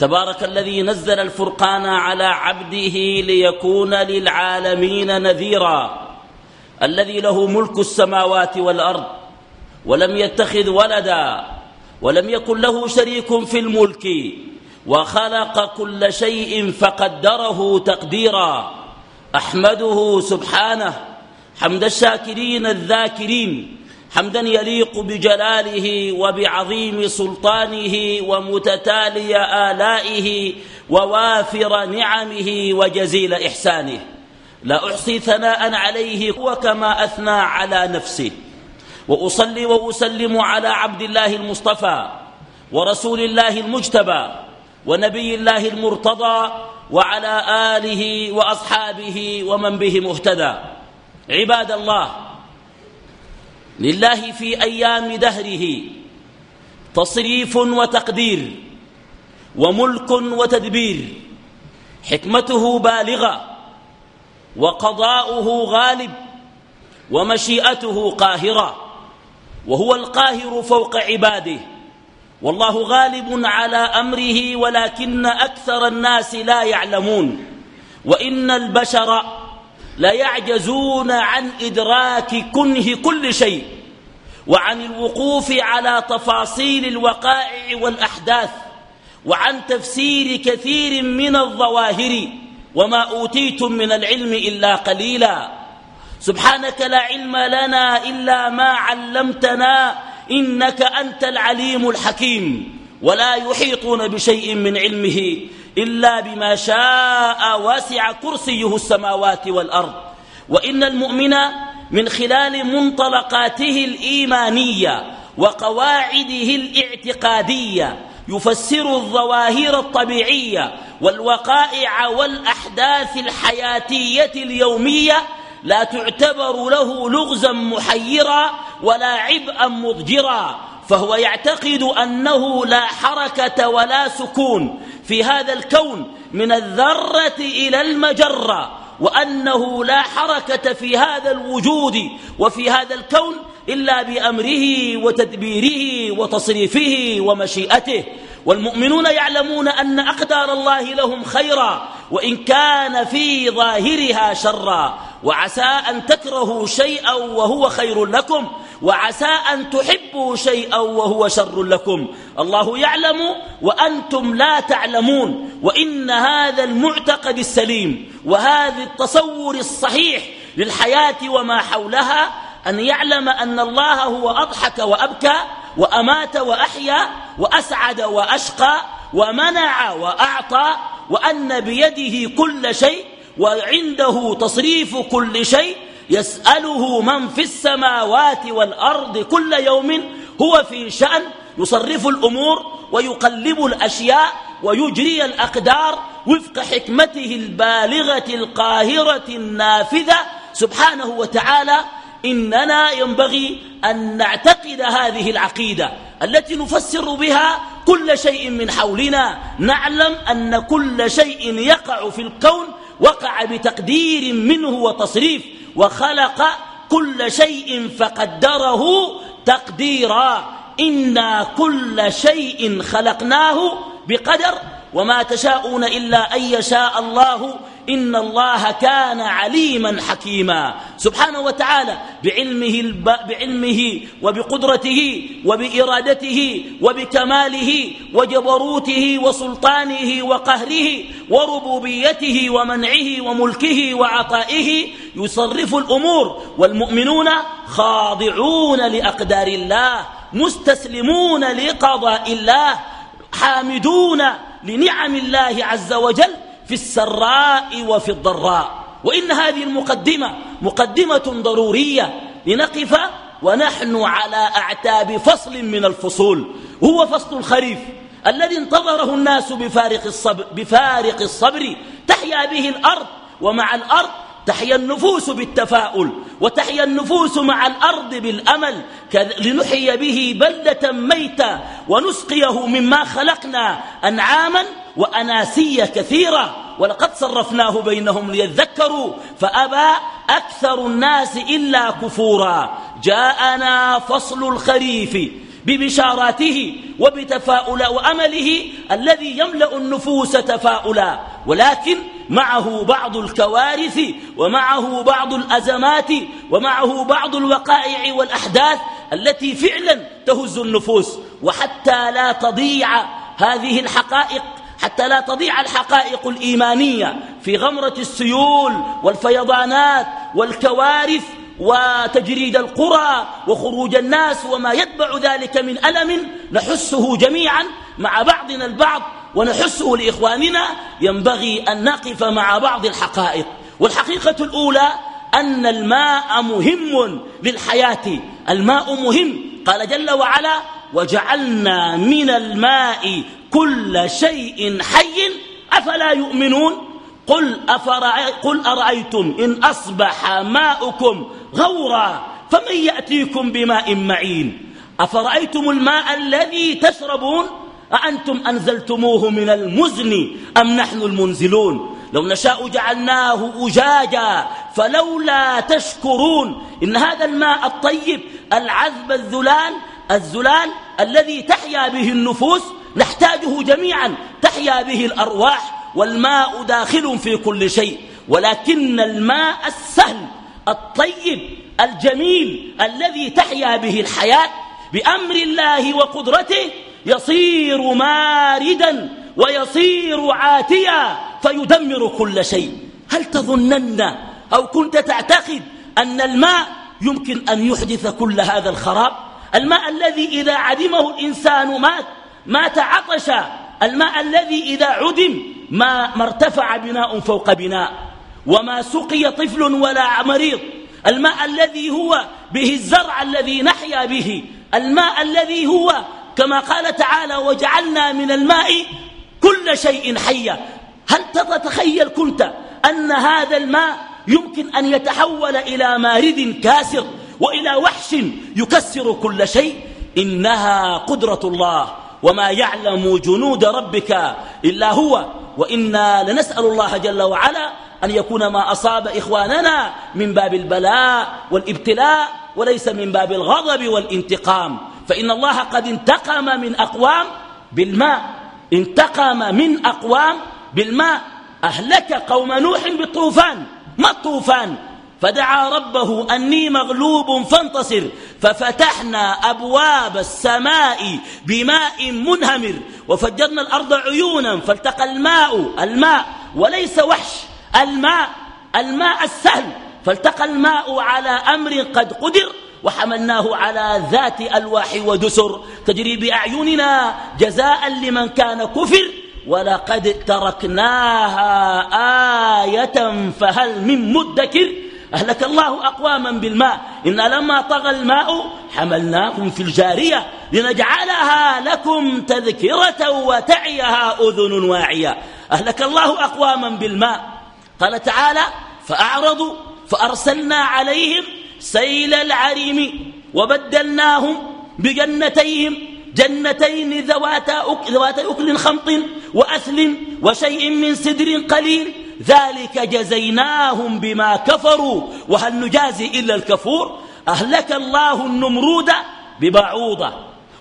تبارك الذي نزل الفرقان على عبده ليكون للعالمين نذيرا الذي له ملك السماوات والأرض ولم يتخذ ولدا ولم يكن له شريك في الملك وخلق كل شيء فقدره تقديرا. أحمده سبحانه حمد الشاكرين الذاكرين. حمدا يليق بجلاله وبعظيم سلطانه ومتتالي آلائه ووافر نعمه وجزيل إحسانه. لا أحصي ثناء عليه وكما أثنى على نفسه. وأصلي وأسلم على عبد الله المصطفى ورسول الله المجتبى ونبي الله المرتضى وعلى آله وأصحابه ومن به مهتدى. عباد الله لله في أيام دهره تصريف وتقدير وملك وتدبير حكمته بالغة وقضاؤه غالب ومشيئته قاهرة وهو القاهر فوق عباده والله غالب على أمره ولكن أكثر الناس لا يعلمون وإن البشر ليعجزون عن إدراك كنه كل شيء وعن الوقوف على تفاصيل الوقائع والأحداث وعن تفسير كثير من الظواهر وما أوتيتم من العلم إلا قليلا. سبحانك لا علم لنا إلا ما علمتنا إنك أنت العليم الحكيم. ولا يحيطون بشيء من علمه إلا بما شاء واسع كرسيه السماوات والأرض. وإن المؤمن من خلال منطلقاته الإيمانية وقواعده الاعتقادية يفسر الظواهر الطبيعية والوقائع والأحداث الحياتية اليومية لا تعتبر له لغزا محيرا ولا عبئا مضجرا. فهو يعتقد أنه لا حركة ولا سكون في هذا الكون من الذرة إلى المجرة وأنه لا حركة في هذا الوجود وفي هذا الكون إلا بأمره وتدبيره وتصريفه ومشيئته. والمؤمنون يعلمون أن أقدار الله لهم خيرا وإن كان في ظاهرها شرا. وعسى أن تكرهوا شيئا وهو خير لكم وعسى أن تحبوا شيئا وهو شر لكم. الله يعلم وأنتم لا تعلمون وإن هذا المعتقد السليم وهذا التصور الصحيح للحياة وما حولها أن يعلم أن الله هو أضحك وأبكى وأمات وأحيا وأسعد وأشقى ومنع وأعطى وأن بيده كل شيء وعنده تصريف كل شيء يسأله من في السماوات والأرض كل يوم هو في شأن يصرف الأمور ويقلب الأشياء ويجري الأقدار وفق حكمته البالغة القاهرة النافذة. سبحانه وتعالى إننا ينبغي أن نعتقد هذه العقيدة التي نفسر بها كل شيء من حولنا. نعلم أن كل شيء يقع في الكون وقع بتقدير منه وتصريف وخلق كل شيء فقدره تقديرا. إنا كل شيء خلقناه بقدر وما تشاءون إلا أن يشاء الله إن الله كان عليما حكيما سبحانه وتعالى بعلمه. بعلمه وبقدرته وبإرادته وبكماله وجبروته وسلطانه وقهره وربوبيته ومنعه وملكه وعطائه يصرف الأمور والمؤمنون خاضعون لأقدار الله مستسلمون لقضاء الله حامدون لنعم الله عز وجل في السراء وفي الضراء. وإن هذه المقدمة مقدمة ضرورية لنقف ونحن على أعتاب فصل من الفصول. هو فصل الخريف الذي انتظره الناس بفارق الصبر, بفارق الصبر. تحيا به الأرض ومع الأرض تحيا النفوس بالتفاؤل وتحيا النفوس مع الأرض بالأمل. لنحيي به بلدة ميتة ونسقيه مما خلقنا أنعاما وأناسية كثيرة ولقد صرفناه بينهم ليذكروا فأبى أكثر الناس إلا كفورا. جاءنا فصل الخريف ببشاراته وبتفاؤل وأمله الذي يملأ النفوس تفاؤلا. ولكن معه بعض الكوارث ومعه بعض الأزمات ومعه بعض الوقائع والأحداث التي فعلا تهز النفوس. وحتى لا تضيع هذه الحقائق حتى لا تضيع الحقائق الإيمانية في غمرة السيول والفيضانات والكوارث وتجريد القرى وخروج الناس وما يتبع ذلك من ألم نحسه جميعا مع بعضنا البعض ونحسه لإخواننا. ينبغي أن نقف مع بعض الحقائق. والحقيقة الأولى أن الماء مهم للحياة. الماء مهم. قال جل وعلا وجعلنا من الماء كل شيء حي أفلا يؤمنون؟ قل, قل أرأيتم إن أصبح ماؤكم غورا فمن يأتيكم بماء معين؟ أفرأيتم الماء الذي تشربون؟ أأنتم أنزلتموه من المزن أم نحن المنزلون؟ لو نشاء جعلناه أجاجا فلولا تشكرون. إن هذا الماء الطيب العذب الذلال الزلال الذي تحيا به النفوس نحتاجه جميعا. تحيا به الأرواح والماء داخل في كل شيء. ولكن الماء السهل الطيب الجميل الذي تحيا به الحياة بأمر الله وقدرته يصير ماردا ويصير عاتيا فيدمر كل شيء. هل تظنن أو كنت تعتقد أن الماء يمكن أن يحدث كل هذا الخراب؟ الماء الذي إذا عدمه الإنسان مات مات عطشا الماء الذي إذا عدم ما, ما ارتفع بناء فوق بناء وما سقي طفل ولا مريض. الماء الذي هو به الزرع الذي نحيا به. الماء الذي هو كما قال تعالى وجعلنا من الماء كل شيء حيا. هل تتخيل كنت أن هذا الماء يمكن أن يتحول إلى مارد كاسر وإلى وحش يكسر كل شيء؟ إنها قدرة الله. وما يعلم جنود ربك إلا هو وإنا لنسأل الله جل وعلا أن يكون ما أصاب إخواننا من باب البلاء والابتلاء وليس من باب الغضب والانتقام فإن الله قد انتقم من أقوام بالماء انتقم من أقوام بالماء أهلك قوم نوح بالطوفان ما الطوفان فدعا ربه أني مغلوب فانتصر ففتحنا أبواب السماء بماء منهمر وفجرنا الأرض عيونا فالتقى الماء الماء وليس وحش الماء الماء السهل. فالتقى الماء على أمر قد قدر وحملناه على ذات ألواح ودسر. تجري بأعيننا جزاء لمن كان كفر ولقد تركناها آية فهل من مدكر؟ أهلك الله أقواما بالماء. إن لما طغى الماء حملناكم في الجارية لنجعلها لكم تذكرة وتعيها أذن واعية. أهلك الله أقواما بالماء. قال تعالى فأعرضوا فأرسلنا عليهم سيل العريم وبدلناهم بجنتيهم جنتين ذواتا أكل خمط وأثل وشيء من سدر قليل ذلك جزيناهم بما كفروا. وهل نجازي إلا الكفور؟ أهلك الله النمرود ببعوضة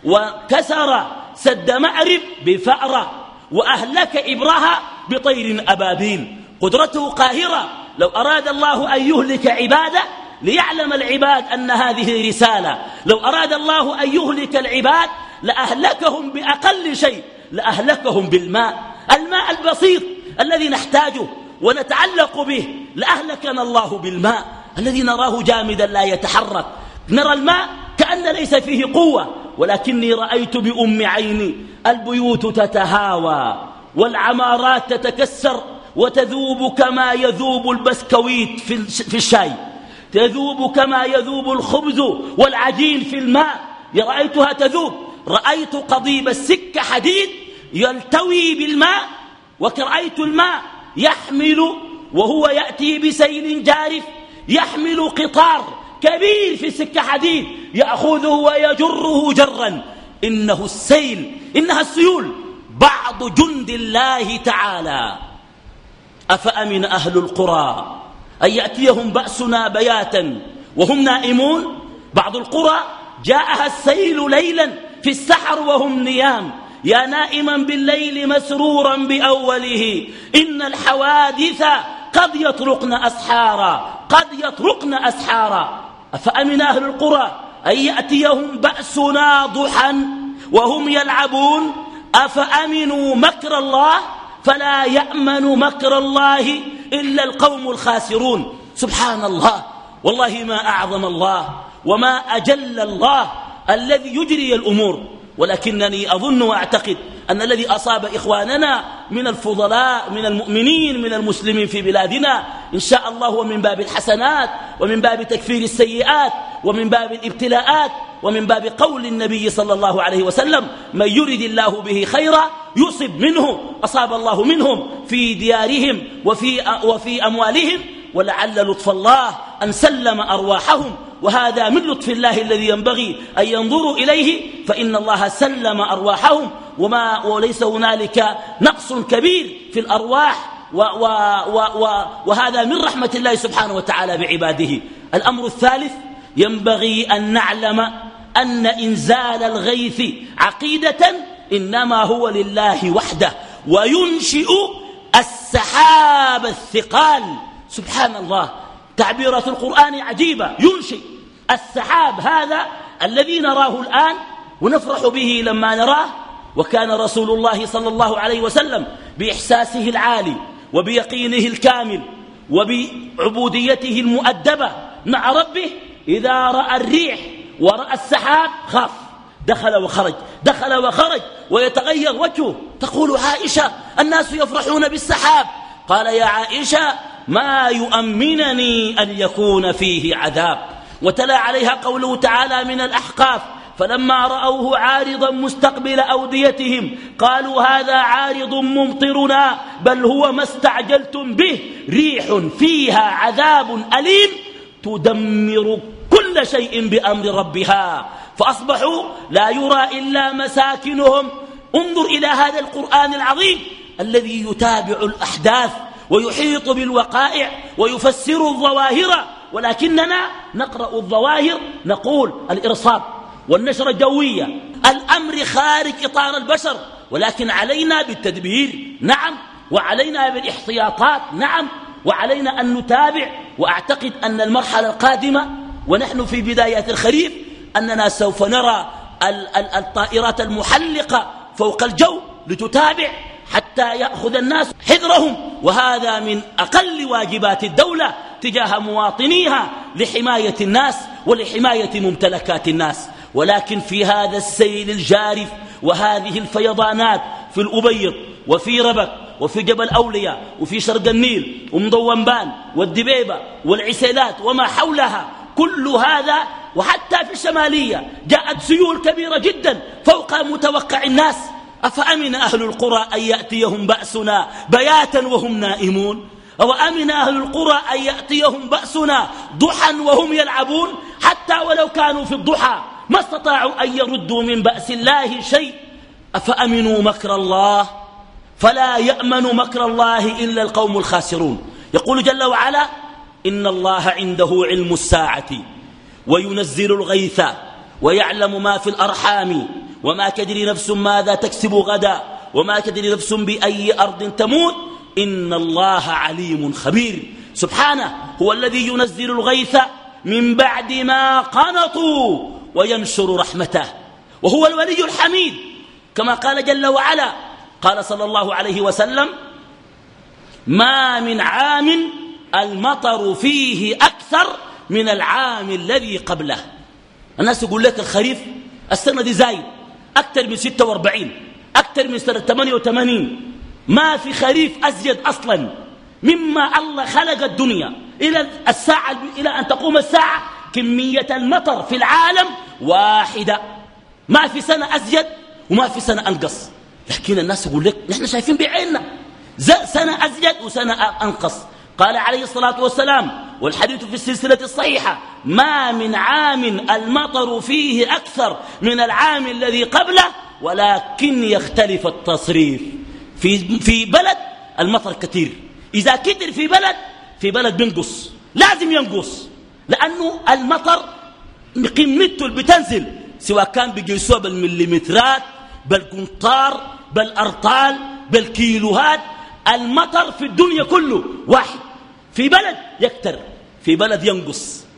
وكسر سد معرب بفأرة وأهلك إبرها بطير أبابيل. قدرته قاهرة. لو أراد الله أن يهلك عباده ليعلم العباد أن هذه رسالة. لو أراد الله أن يهلك العباد لأهلكهم بأقل شيء لأهلكهم بالماء. الماء البسيط الذي نحتاجه. ونتعلق به لأهلكنا الله بالماء الذي نراه جامدا لا يتحرك. نرى الماء كأن ليس فيه قوة ولكني رأيت بأم عيني البيوت تتهاوى والعمارات تتكسر وتذوب كما يذوب البسكويت في الشاي. تذوب كما يذوب الخبز والعجين في الماء. رأيتها تذوب. رأيت قضيب السك حديد يلتوي بالماء وكرأيت الماء يحمل وهو يأتي بسيل جارف يحمل قطار كبير في سكة حديد يأخذه ويجره جرا. إنه السيل إنها السيول. بعض جند الله تعالى. أفأمن أهل القرى أن يأتيهم بأسنا بياتا وهم نائمون؟ بعض القرى جاءها السيل ليلا في السحر وهم نيام. يا نائما بالليل مسرورا بأوله إن الحوادث قد يطرقن أسحارا قد يطرقن أسحارا. أفأمن أهل القرى أن يأتيهم بأسنا ضحى وهم يلعبون؟ أفأمنوا مكر الله؟ فلا يأمن مكر الله إلا القوم الخاسرون. سبحان الله والله ما أعظم الله وما أجل الله الذي يجري الأمور. ولكنني أظن وأعتقد أن الذي أصاب إخواننا من الفضلاء من المؤمنين من المسلمين في بلادنا إن شاء الله هو من باب الحسنات ومن باب تكفير السيئات ومن باب الابتلاءات ومن باب قول النبي صلى الله عليه وسلم من يرد الله به خيرا يصب منه أصاب الله منهم في ديارهم وفي, وفي أموالهم ولعل لطف الله أن سلم أرواحهم وهذا من لطف الله الذي ينبغي أن ينظروا إليه فإن الله سلم أرواحهم. وما وليس هنالك نقص كبير في الأرواح و و و و وهذا من رحمة الله سبحانه وتعالى بعباده. الأمر الثالث ينبغي أن نعلم أن إنزال الغيث عقيدة إنما هو لله وحده وينشئ السحاب الثقال. سبحان الله. تعبيرات القرآن عجيبة ينشئ. السحاب هذا الذي نراه الآن ونفرح به لما نراه وكان رسول الله صلى الله عليه وسلم بإحساسه العالي وبيقينه الكامل وبعبوديته المؤدبة مع ربه إذا رأى الريح ورأى السحاب خاف. دخل وخرج دخل وخرج ويتغير وجهه. تقول عائشة الناس يفرحون بالسحاب. قال يا عائشة ما يؤمنني أن يكون فيه عذاب. وتلا عليها قوله تعالى من الأحقاف فلما رأوه عارضا مستقبل أوديتهم قالوا هذا عارض ممطرنا بل هو ما استعجلتم به ريح فيها عذاب أليم تدمر كل شيء بأمر ربها. فأصبحوا لا يرى إلا مساكنهم. انظر إلى هذا القرآن العظيم الذي يتابع الأحداث. ويحيط بالوقائع ويفسر الظواهر ولكننا نقرأ الظواهر نقول الإرصاد والنشرة الجوية الأمر خارج إطار البشر ولكن علينا بالتدبير نعم وعلينا بالإحتياطات نعم وعلينا أن نتابع وأعتقد أن المرحلة القادمة ونحن في بدايات الخريف أننا سوف نرى الطائرات المحلقة فوق الجو لتتابع حتى يأخذ الناس حذرهم. وهذا من أقل واجبات الدولة تجاه مواطنيها لحماية الناس ولحماية ممتلكات الناس. ولكن في هذا السيل الجارف وهذه الفيضانات في الأبيض وفي ربك وفي جبل أولياء وفي شرق النيل ومضومبان والدبيبة والعسيلات وما حولها كل هذا وحتى في الشمالية جاءت سيول كبيرة جدا فوق متوقع الناس. أفأمن أهل القرى أن يأتيهم بأسنا بياتا وهم نائمون؟ أو أمن أهل القرى أن يأتيهم بأسنا ضحى وهم يلعبون؟ حتى ولو كانوا في الضحى ما استطاعوا أن يردوا من بأس الله شيء. أفأمنوا مكر الله؟ فلا يأمن مكر الله إلا القوم الخاسرون. يقول جل وعلا إن الله عنده علم الساعة وينزل الغيث ويعلم ما في الأرحام وما تدري نفس ماذا تكسب غدا وما تدري نفس بأي أرض تموت إن الله عليم خبير. سبحانه هو الذي ينزل الغيث من بعد ما قنطوا وينشر رحمته. وهو الولي الحميد. كما قال جل وعلا قال صلى الله عليه وسلم ما من عام المطر فيه أكثر من العام الذي قبله. الناس يقول لك الخريف السنة دي زايد. أكثر من 46 أكثر من سنة 88 ما في خريف أزيد أصلا مما الله خلق الدنيا. إلى الساعة إلى أن تقوم الساعة كمية المطر في العالم واحدة. ما في سنة أزيد وما في سنة أنقص. لكن الناس يقول لك نحن شايفين بعيننا. سنة أزيد وسنة أنقص. قال عليه الصلاة والسلام والحديث في السلسلة الصحيحة ما من عام المطر فيه أكثر من العام الذي قبله ولكن يختلف التصريف. في, في بلد المطر كثير. إذا كثر في بلد في بلد بينقص. لازم ينقص. لأنه المطر قمته بتنزل سواء كان بيقيسوها بالمليمترات بالقنطار بالأرطال بالكيلوهات. المطر في الدنيا كله واحد. في بلد يكتر في بلد ينقص.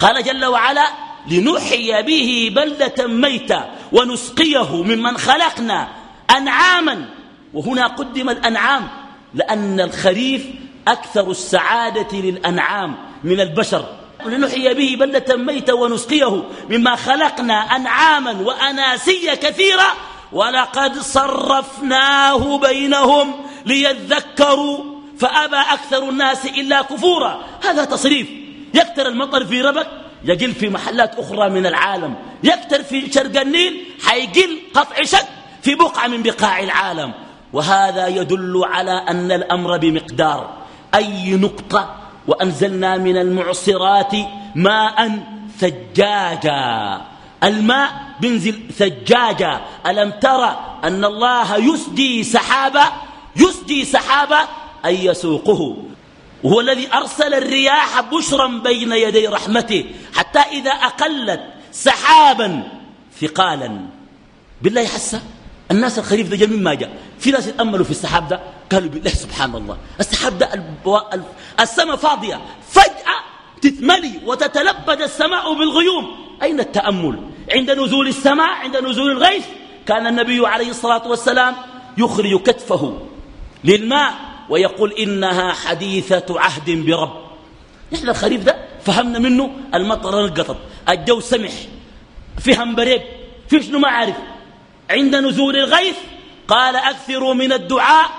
قال جل وعلا لنحيي به بلدة ميتة ونسقيه ممن خلقنا أنعاما. وهنا قدم الأنعام لأن الخريف أكثر السعادة للأنعام من البشر. لنحيي به بلدة ميتة ونسقيه مما خلقنا أنعاما وأناسيا كثيرة ولقد صرفناه بينهم ليذكروا فأبى أكثر الناس إلا كفورا. هذا تصريف. يكتر المطر في ربك يقل في محلات أخرى من العالم. يكتر في شرق النيل حيقل قطع شك في بقعة من بقاع العالم. وهذا يدل على أن الأمر بمقدار. أي نقطة وأنزلنا من المعصرات ماء ثجاجا. الماء بنزل ثجاجا. ألم ترى أن الله يسدي سحابة يسدي سحابة أي يسوقه. وهو الذي أرسل الرياح بشرا بين يدي رحمته حتى إذا أقلت سحابا ثقالا. بالله حسه الناس الخريف ده جا مما جاء؟ في ناس يتأملوا في السحاب ده؟ قالوا بالله سبحان الله السحاب ده السماء فاضية فجأة تتملي وتتلبد السماء بالغيوم. أين التأمل؟ عند نزول السماء عند نزول الغيث كان النبي عليه الصلاة والسلام يخرج كتفه للماء ويقول إنها حديثة عهد برب. نحن الخريف ده فهمنا منه المطر انقطط الجو سمح. في همبريب في شنو ما عارف عند نزول الغيث قال أكثروا من الدعاء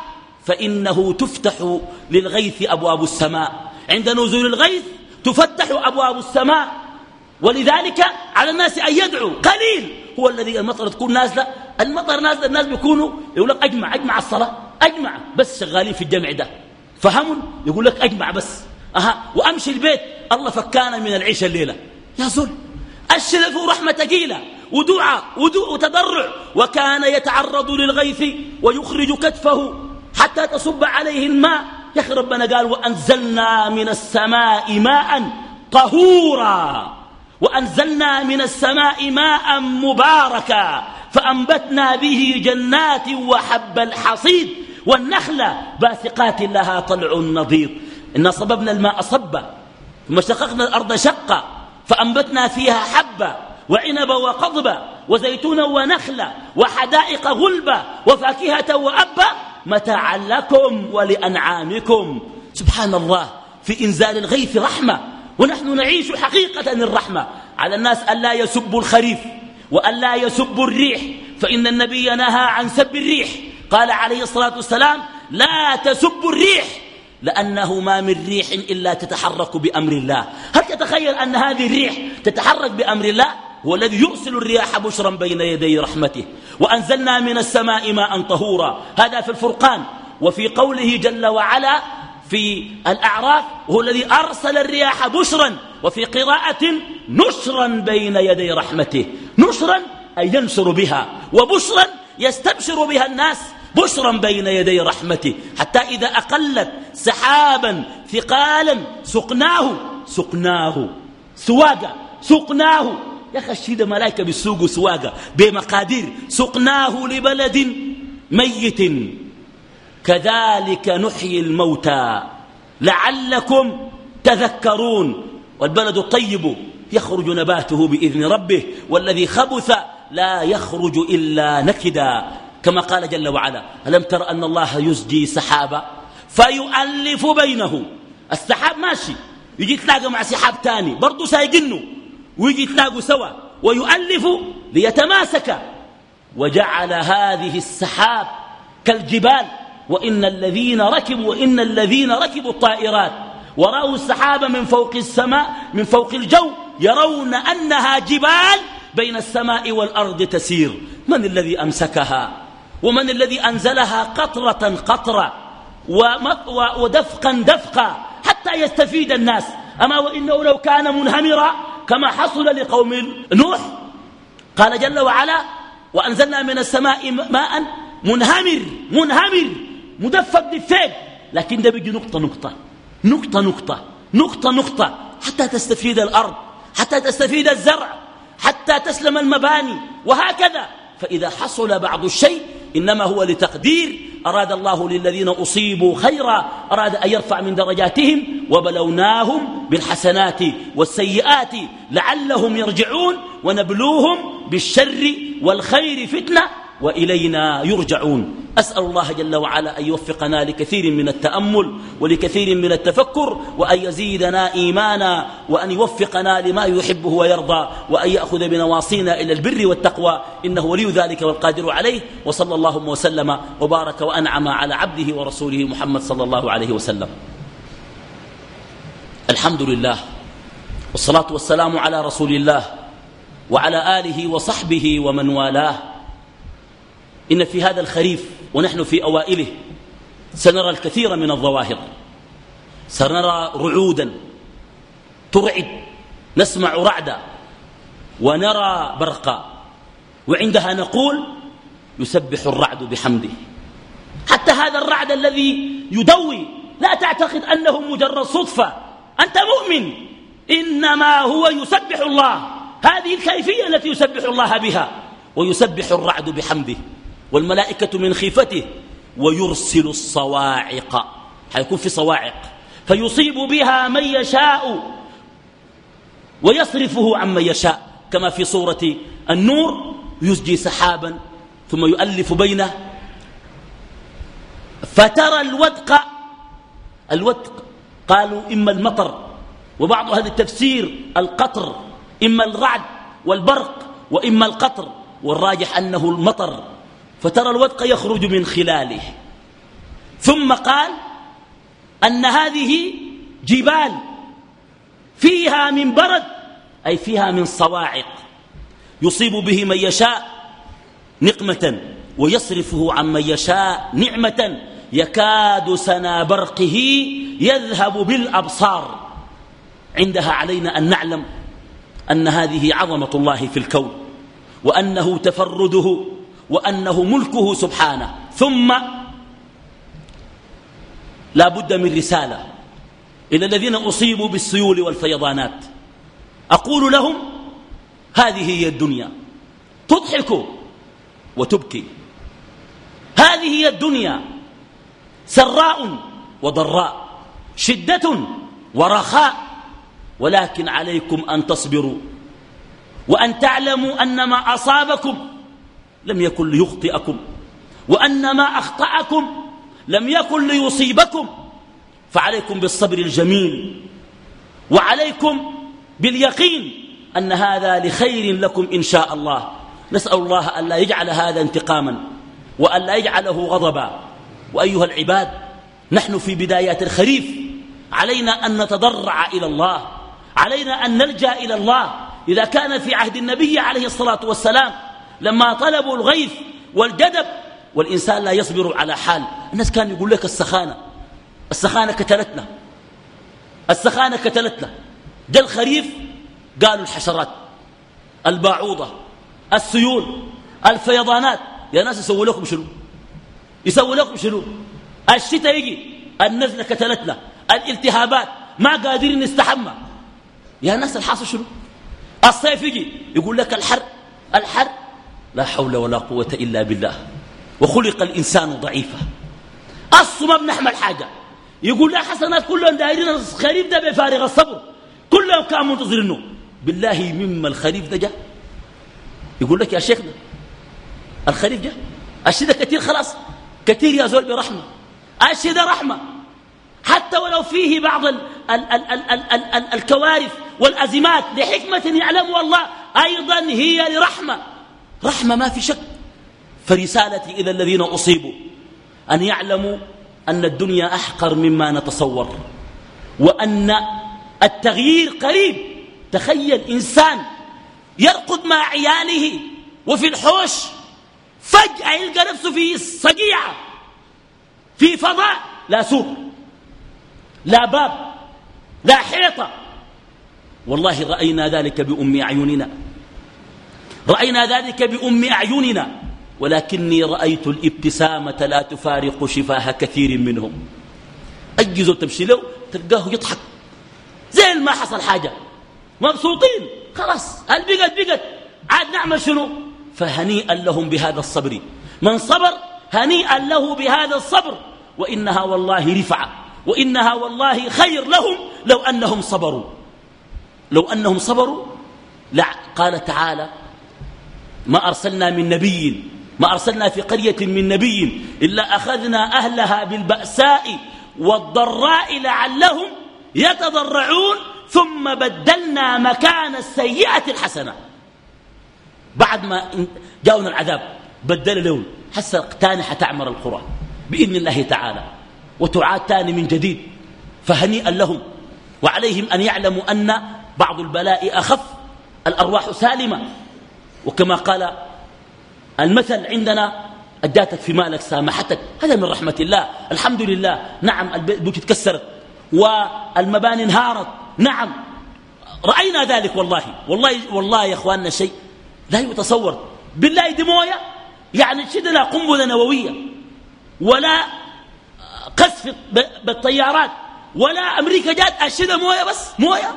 فإنه تفتح للغيث أبواب السماء. عند نزول الغيث تفتح أبواب السماء. ولذلك على الناس أن يدعوا. قليل. هو الذي المطر تكون نازلة. المطر نازلة. الناس بيكونوا يقول لك أجمع. أجمع الصلاة. أجمع بس شغالين في الجمع ده. فهموا يقول لك أجمع بس. أها وأمشي البيت. الله فكانا من العيش الليلة. يا زول الشرف رحمة ثقيلة ودعاء وتضرع وكان يتعرض للغيث ويخرج كتفه حتى تصب عليه الماء. يا أخي ربنا قال وأنزلنا من السماء ماء طهورا. وأنزلنا من السماء ماء مباركا. فأنبتنا به جنات وحب الحصيد. والنخلة باسقات لها طلع نضيد إنا صببنا الماء صبا ثم شققنا الأرض شقا فأنبتنا فيها حبا وعنبا وقضبا وزيتونا ونخلا وحدائق غلبا وفاكهة وأبا. متاعا لكم ولأنعامكم. سبحان الله في إنزال الغيث رحمة. ونحن نعيش حقيقة الرحمة. على الناس ألا يسبوا الخريف وألا يسبوا الريح فإن النبي نهى عن سب الريح. قال عليه الصلاة والسلام لا تسبوا الريح لأنه ما من ريح إلا تتحرك بأمر الله. هل تتخيل أن هذه الريح تتحرك بأمر الله؟ هو الذي يرسل الرياح بشرا بين يدي رحمته وأنزلنا من السماء ماء طهورا. هذا في الفرقان وفي قوله جل وعلا في الأعراف هو الذي أرسل الرياح بشرا وفي قراءة نشرا بين يدي رحمته. نشرا أي ينشر بها وبشرا يستبشر بها الناس بشرا بين يدي رحمته حتى إذا أقلت سحابا ثقالا سقناه سقناه. سواقا سقناه. يا أخي الشيء ملائكة بالسوق سواقا بمقادير. سقناه لبلد ميت. كذلك نحيي الموتى. لعلكم تذكرون. والبلد الطيب يخرج نباته بإذن ربه. والذي خبث لا يخرج إلا نكدا كما قال جل وعلا ألم تر أن الله يزجي سحابا فيؤلف بينه السحاب ماشي يجي تلاقى مع سحاب تاني برضو سايقنه ويجي تلاقوا سوا ويؤلف ليتماسك. وجعل هذه السحاب كالجبال وإن الذين ركبوا وإن الذين ركبوا الطائرات ورأوا السحاب من فوق السماء من فوق الجو يرون أنها جبال بين السماء والأرض تسير. من الذي أمسكها؟ ومن الذي أنزلها قطرة قطرة ودفقا دفقا حتى يستفيد الناس. أما وإنه لو كان منهمرا كما حصل لقوم نوح. قال جل وعلا وأنزلنا من السماء ماء منهمر منهمر مدفق دفاق لكن ده بيجي نقطة نقطة نقطة نقطة نقطة نقطة. حتى تستفيد الأرض حتى تستفيد الزرع. حتى تسلم المباني. وهكذا. فإذا حصل بعض الشيء إنما هو لتقدير. أراد الله للذين أصيبوا خيرا أراد أن يرفع من درجاتهم وبلوناهم بالحسنات والسيئات لعلهم يرجعون ونبلوهم بالشر والخير فتنة. وإلينا يرجعون. أسأل الله جل وعلا أن يوفقنا لكثير من التأمل ولكثير من التفكر وأن يزيدنا إيمانا وأن يوفقنا لما يحبه ويرضى وأن يأخذ بنواصينا إلى البر والتقوى. إنه ولي ذلك والقادر عليه. وصلى الله وسلم وبارك وأنعم على عبده ورسوله محمد صلى الله عليه وسلم. الحمد لله والصلاة والسلام على رسول الله وعلى آله وصحبه ومن والاه. إن في هذا الخريف ونحن في أوائله سنرى الكثير من الظواهر. سنرى رعودا ترعد نسمع رعدا ونرى برقا. وعندها نقول يسبح الرعد بحمده. حتى هذا الرعد الذي يدوي لا تعتقد أنه مجرد صدفة. أنت مؤمن. إنما هو يسبح الله. هذه الكيفية التي يسبح الله بها. ويسبح الرعد بحمده. والملائكة من خيفته ويرسل الصواعق. حيكون في صواعق. فيصيب بها من يشاء ويصرفه عن من يشاء. كما في صورة النور يسجي سحابا ثم يؤلف بينه. فترى الودق الودق قالوا إما المطر وبعض أهل التفسير القطر إما الرعد والبرق وإما القطر والراجح أنه المطر. فترى الودق يخرج من خلاله. ثم قال أن هذه جبال فيها من برد أي فيها من صواعق يصيب به من يشاء نقمة ويصرفه عن من يشاء نعمة يكاد سنا برقه يذهب بالأبصار. عندها علينا أن نعلم أن هذه عظمة الله في الكون وأنه تفرده وأنه ملكه سبحانه. ثم لا بد من رسالة. إلى الذين أصيبوا بالسيول والفيضانات. أقول لهم هذه هي الدنيا. تضحك وتبكي. هذه هي الدنيا. سراء وضراء. شدة ورخاء. ولكن عليكم أن تصبروا. وأن تعلموا أن ما أصابكم لم يكن ليخطئكم وأن ما أخطأكم لم يكن ليصيبكم. فعليكم بالصبر الجميل وعليكم باليقين أن هذا لخير لكم إن شاء الله. نسأل الله أن لا يجعل هذا انتقاما وأن لا يجعله غضبا. وأيها العباد نحن في بدايات الخريف علينا أن نتضرع إلى الله علينا أن نلجأ إلى الله. إذا كان في عهد النبي عليه الصلاة والسلام لما طلبوا الغيث والجدب والإنسان لا يصبر على حال. الناس كان يقول لك السخانة السخانة كتلتنا السخانة كتلتنا. جاء الخريف قالوا الحشرات الباعوضة السيول الفيضانات. يا ناس يسووا لكم شنو؟ يسووا لكم شنو؟ الشتاء يجي النزلة كتلتنا الالتهابات ما قادرين نستحمى. يا ناس الحاصل شنو؟ الصيف يجي يقول لك الحر الحر لا حول ولا قوة إلا بالله. وخلق الإنسان ضعيفا. أصلا ما بنحمل حاجة. يقول لا حسنات كلهم دايرين الخريف ده بفارغ الصبر. كلهم كانوا منتظرينه بالله مما الخريف ده جاء. يقول لك يا شيخنا الخريف جاء. الشيء ده كثير خلاص. كثير يا زول برحمة. الشيء ده رحمة. حتى ولو فيه بعض ال ال ال ال ال ال ال الكوارث والأزمات لحكمة يعلمها الله أيضا هي لرحمة. رحمة ما في شك. فرسالتي إلى الذين أصيبوا. أن يعلموا أن الدنيا أحقر مما نتصور. وأن التغيير قريب. تخيل إنسان يرقد مع عياله وفي الحوش. فجأة يلقى نفسه في صقيعة في فضاء لا سوق. لا باب. لا حيطة. والله رأينا ذلك بأم أعيننا. رأينا ذلك بأم أعيننا ولكني رأيت الابتسامة لا تفارق شفاه كثير منهم. أجزوا تمشي له تلقاه يضحك. زي ما حصل حاجة. مبسوطين. خلاص. البقت بقت. عاد نعمل شنو؟ فهنيئا لهم بهذا الصبر. من صبر هنيئا له بهذا الصبر. وإنها والله رفعة. وإنها والله خير لهم لو أنهم صبروا. لو أنهم صبروا لا. قال تعالى ما أرسلنا من نبي ما أرسلنا في قرية من نبي إلا أخذنا أهلها بالبأساء والضراء لعلهم يتضرعون ثم بدلنا مكان السيئة الحسنة. بعد ما جاءنا العذاب بدل لون حس تاني حتعمر القرى بإذن الله تعالى. وتعاد تاني من جديد فهنيئا لهم. وعليهم أن يعلموا أن بعض البلاء أخف الأرواح سالمة. وكما قال المثل عندنا أداتك في مالك سامحتك. هذا من رحمة الله. الحمد لله. نعم البيوت تكسرت. والمباني انهارت. نعم. رأينا ذلك والله. والله والله يا إخواننا شيء لا يتصور. بالله دي مويه يعني شد لا قنبلة نووية. ولا قذف بالطيارات. ولا أمريكا جات اشد موية بس موية؟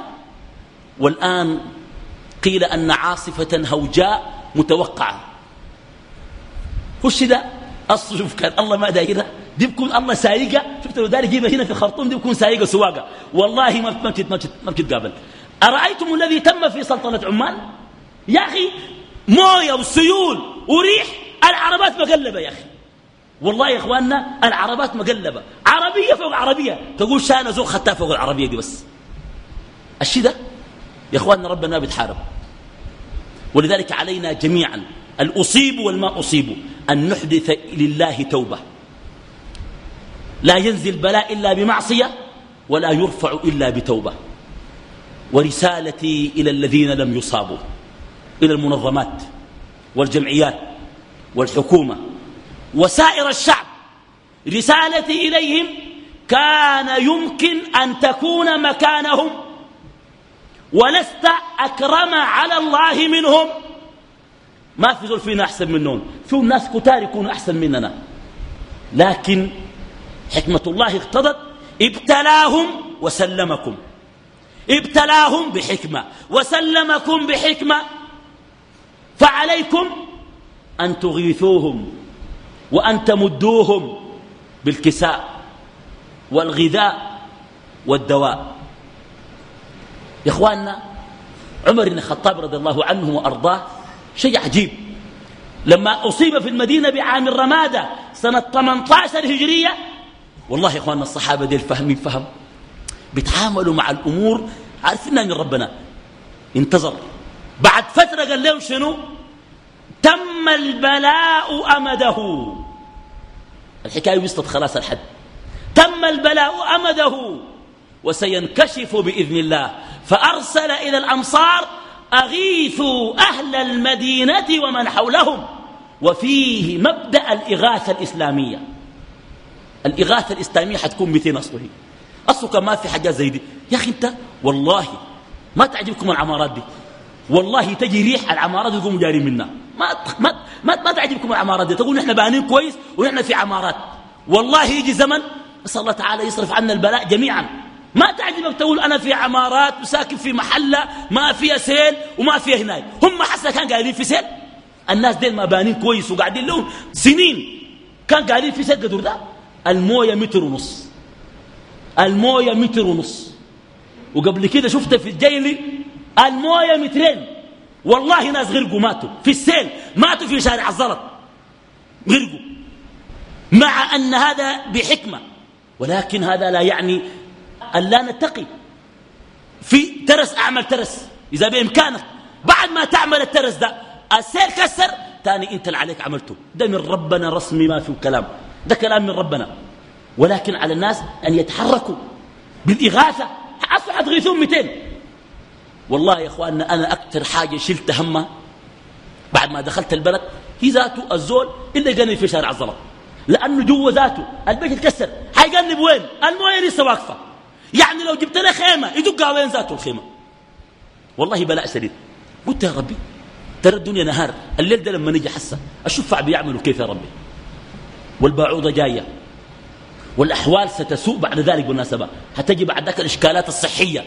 والآن قيل أن عاصفة هوجاء متوقعة. وش ده اصل شوف كان الله ما دايرها دي بكون الله سايقة. شفت لو داري جيبها هنا في الخرطوم دي بكون سايقة سواقة. والله ما ما ما بتتقابل أرأيتم الذي تم في سلطنة عمان؟ يا أخي موية وسيول وريح العربات مقلبة يا أخي. والله يا إخواننا العربات مقلبة. عربية فوق عربية. تقول شانا زوق خدتها فوق العربية دي بس. الشيء ده؟ يا إخواننا ربنا بيتحارب. ولذلك علينا جميعا الأصيب والما أصيب أن نحدث لله توبة. لا ينزل بلاء إلا بمعصية ولا يرفع إلا بتوبة. ورسالتي إلى الذين لم يصابوا إلى المنظمات والجمعيات والحكومة وسائر الشعب. رسالتي إليهم كان يمكن أن تكون مكانهم. ولست أكرم على الله منهم. ما في زول فينا أحسن منهم. في ناس كتار يكونوا أحسن مننا. لكن حكمة الله اقتضت ابتلاهم وسلمكم. ابتلاهم بحكمة وسلمكم بحكمة. فعليكم أن تغيثوهم وأن تمدوهم بالكساء والغذاء والدواء. يا إخواننا عمر بن الخطاب رضي الله عنه وأرضاه شيء عجيب. لما أصيب في المدينة بعام الرمادة سنة 18 هجرية والله يا إخواننا الصحابة دي الفهمين فهم. بيتعاملوا مع الأمور عارفين من ربنا. انتظر. بعد فترة قال لهم شنو؟ تم البلاء أمده. الحكاية وصلت خلاص الحد. تم البلاء أمده. وسينكشف بإذن الله. فأرسل إلى الأمصار أغيثوا أهل المدينة ومن حولهم وفيه مبدأ الإغاثة الإسلامية. الإغاثة الإسلامية حتكون مثل أصله أصلك ما في حاجة زي دي. يا أخي أنت والله ما تعجبكم العمارات دي. والله تجي ريح العمارات يقوموا جارين منها ما ما ما, ما تعجبكم العمارات دي. تقول نحن بانين كويس ونحن في عمارات. والله يجي زمن نسال الله تعالى يصرف عنا البلاء جميعا. ما تعجبك تقول أنا في عمارات وساكن في محلة ما فيها سيل وما فيها هناك. هم حسنا كان قاعدين في سيل. الناس ديل ما بانين كويس وقاعدين لهم سنين. كان قاعدين في سيل قدر ده؟ الموية متر ونص. الموية متر ونص. وقبل كده شفت في الجيلي الموية مترين. والله ناس غرقوا ماتوا. في السيل ماتوا في شارع الزلط. غرقوا. مع أن هذا بحكمة. ولكن هذا لا يعني أن لا نتقي. في ترس أعمل ترس. إذا بإمكانك. بعد ما تعمل الترس ده السيل كسر تاني أنت اللي عليك عملته. ده من ربنا رسمي ما فيه كلام. ده كلام من ربنا. ولكن على الناس أن يتحركوا بالإغاثة. أصلا حتغيثون 200 والله يا إخواننا أنا أكثر حاجة شلت همها بعد ما دخلت البلد هي ذاته الزول إلا يجنب في شارع الزلط لأنه جوا ذاته البيت يتكسر حيجنب وين؟ المويه لسه واقفة. يعني لو جبت له خيمة يدقها وين ذاته الخيمة؟ والله بلاء شديد. قلت يا ربي ترى الدنيا نهار. الليل ده لما نجي حسه الشفع بيعملوا كيف يا ربي؟ والبعوضة جاية. والأحوال ستسوء بعد ذلك بالمناسبة. هتجي بعد ذلك الإشكالات الصحية.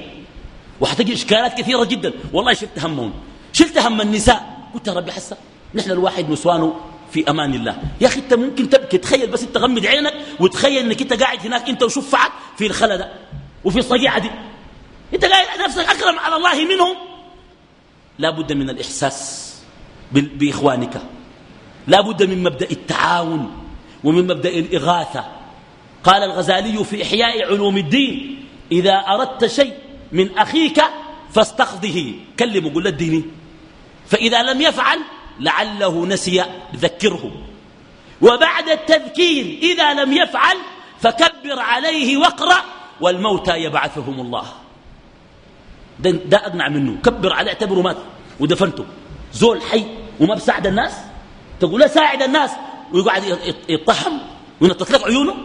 وحتجي إشكالات كثيرة جدا. والله شلت همهم. شلت هم النساء. قلت يا ربي حسه نحن الواحد نسوانه في أمان الله. يا أخي أنت ممكن تبكي. تخيل بس أنت غمض عينك وتخيل إنك أنت قاعد هناك أنت وشفعك في الخلا ده. وفي الصقيعه دي. انت قاعد نفسك أكرم على الله منهم؟ لا بد من الإحساس بإخوانك. لا بد من مبدأ التعاون ومن مبدأ الإغاثة. قال الغزالي في إحياء علوم الدين إذا أردت شيء من أخيك فاستخذه كلمه قل له اديني. فإذا لم يفعل لعله نسي ذكره. وبعد التذكير إذا لم يفعل فكبر عليه واقرأ والموتى يبعثهم الله. ده, ده أقنع منه. كبر عليه اعتبره مات. ودفنته. زول حي وما بساعد الناس. تقول له ساعد الناس. ويقعد يطحم وينطط لك عيونه.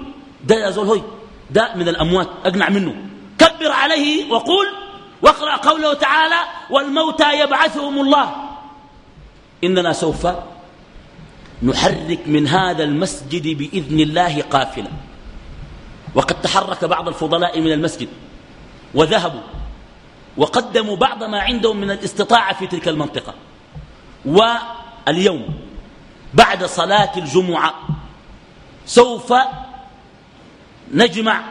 ده يا زول هوي. ده من الأموات. أقنع منه. كبر عليه وقول واقرأ قوله تعالى والموتى يبعثهم الله. إننا سوف نحرك من هذا المسجد بإذن الله قافلة. وقد تحرك بعض الفضلاء من المسجد وذهبوا وقدموا بعض ما عندهم من الاستطاعة في تلك المنطقة. واليوم بعد صلاة الجمعة سوف نجمع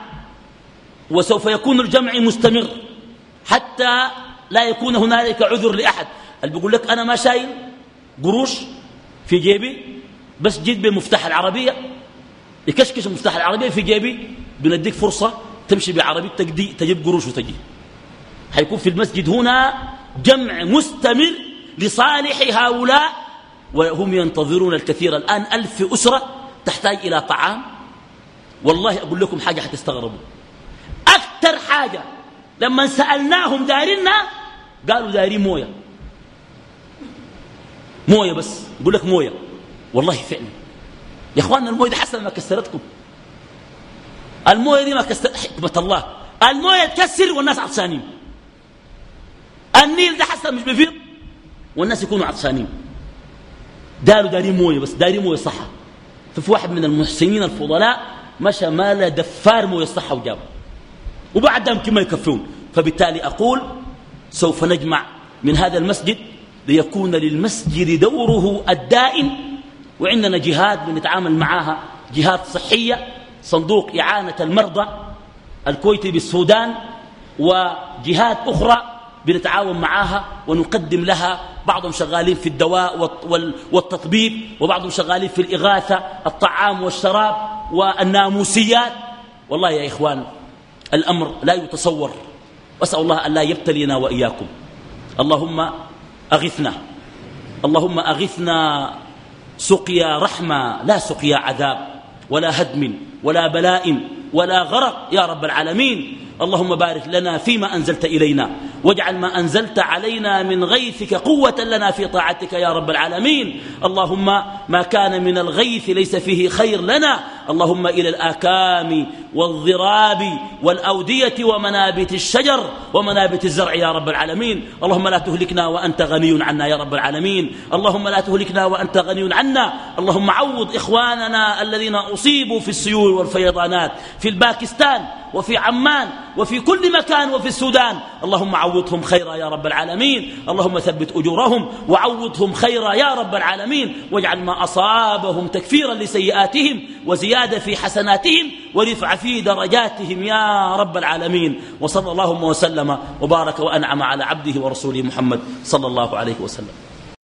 وسوف يكون الجمع مستمر حتى لا يكون هنالك عذر لأحد. اللي بيقول لك أنا ما شايل قروش في جيبي؟ بس جيت بمفتاح العربية. يكشكش مفتاح العربية في جيبي بنديك فرصة تمشي بعربيتك دي تجيب قروش وتجي. حيكون في المسجد هنا جمع مستمر لصالح هؤلاء وهم ينتظرون الكثير الآن ألف أسرة تحتاج إلى طعام. والله أقول لكم حاجة حتستغربوا. أكثر حاجة لما سألناهم دارنا قالوا دارين موية. موية بس يقول لك موية. والله فعلا. يا اخواننا الموية دي حسن ما كسرتكم. الموية دي ما كسرت حكمة الله. الموية تكسر والناس عطشانين. النيل ده حسن مش بيفيض والناس يكونوا عطشانين. داروا دارين موية بس دارين موية صحة. ففي واحد من المحسنين الفضلاء مشى مال دفار موية صحة وجابه وبعد يمكن ما يكفون. فبالتالي أقول سوف نجمع من هذا المسجد ليكون للمسجد دوره الدائم وعندنا جهات بنتعامل معها جهات صحية صندوق إعانة المرضى الكويتي بالسودان وجهات أخرى بنتعاون معها ونقدم لها بعضهم شغالين في الدواء والتطبيب وبعضهم شغالين في الإغاثة الطعام والشراب والناموسيات. والله يا إخوان الأمر لا يتصور. وأسأل الله أن لا يبتلينا وإياكم. اللهم أغثنا. اللهم أغثنا سقيا رحمة لا سقيا عذاب ولا هدم ولا بلاء ولا غرق. يا رب العالمين اللهم بارك لنا فيما أنزلت إلينا. واجعل ما أنزلت علينا من غيثك قوة لنا في طاعتك يا رب العالمين. اللهم ما كان من الغيث ليس فيه خير لنا. اللهم إلى الآكام والضراب والأودية ومنابت الشجر ومنابت الزرع يا رب العالمين. اللهم لا تهلكنا وأنت غني عنا يا رب العالمين. اللهم لا تهلكنا وأنت غني عنا. اللهم عوض إخواننا الذين أصيبوا في السيول والفيضانات في الباكستان. وفي عمان وفي كل مكان وفي السودان. اللهم عوضهم خيرا يا رب العالمين. اللهم ثبت أجورهم وعوضهم خيرا يا رب العالمين. واجعل ما أصابهم تكفيرا لسيئاتهم وزيادة في حسناتهم ورفع في درجاتهم يا رب العالمين. وصلى اللهم وسلم وبارك وأنعم على عبده ورسوله محمد صلى الله عليه وسلم.